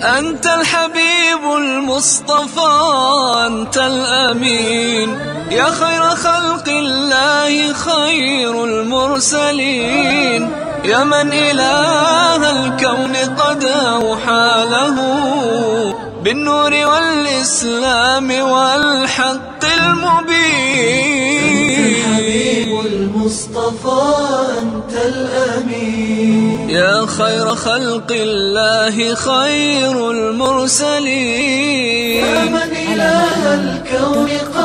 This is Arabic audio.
أنت الحبيب المصطفى أنت الأمين. يا خير خلق الله خير المرسلين. يا من إله الكون قد أوحى له. بالنور والإسلام والحق المبين. المصطفى أنت الأمين خير خلق الله خير المرسلين. يا من إله الكون قد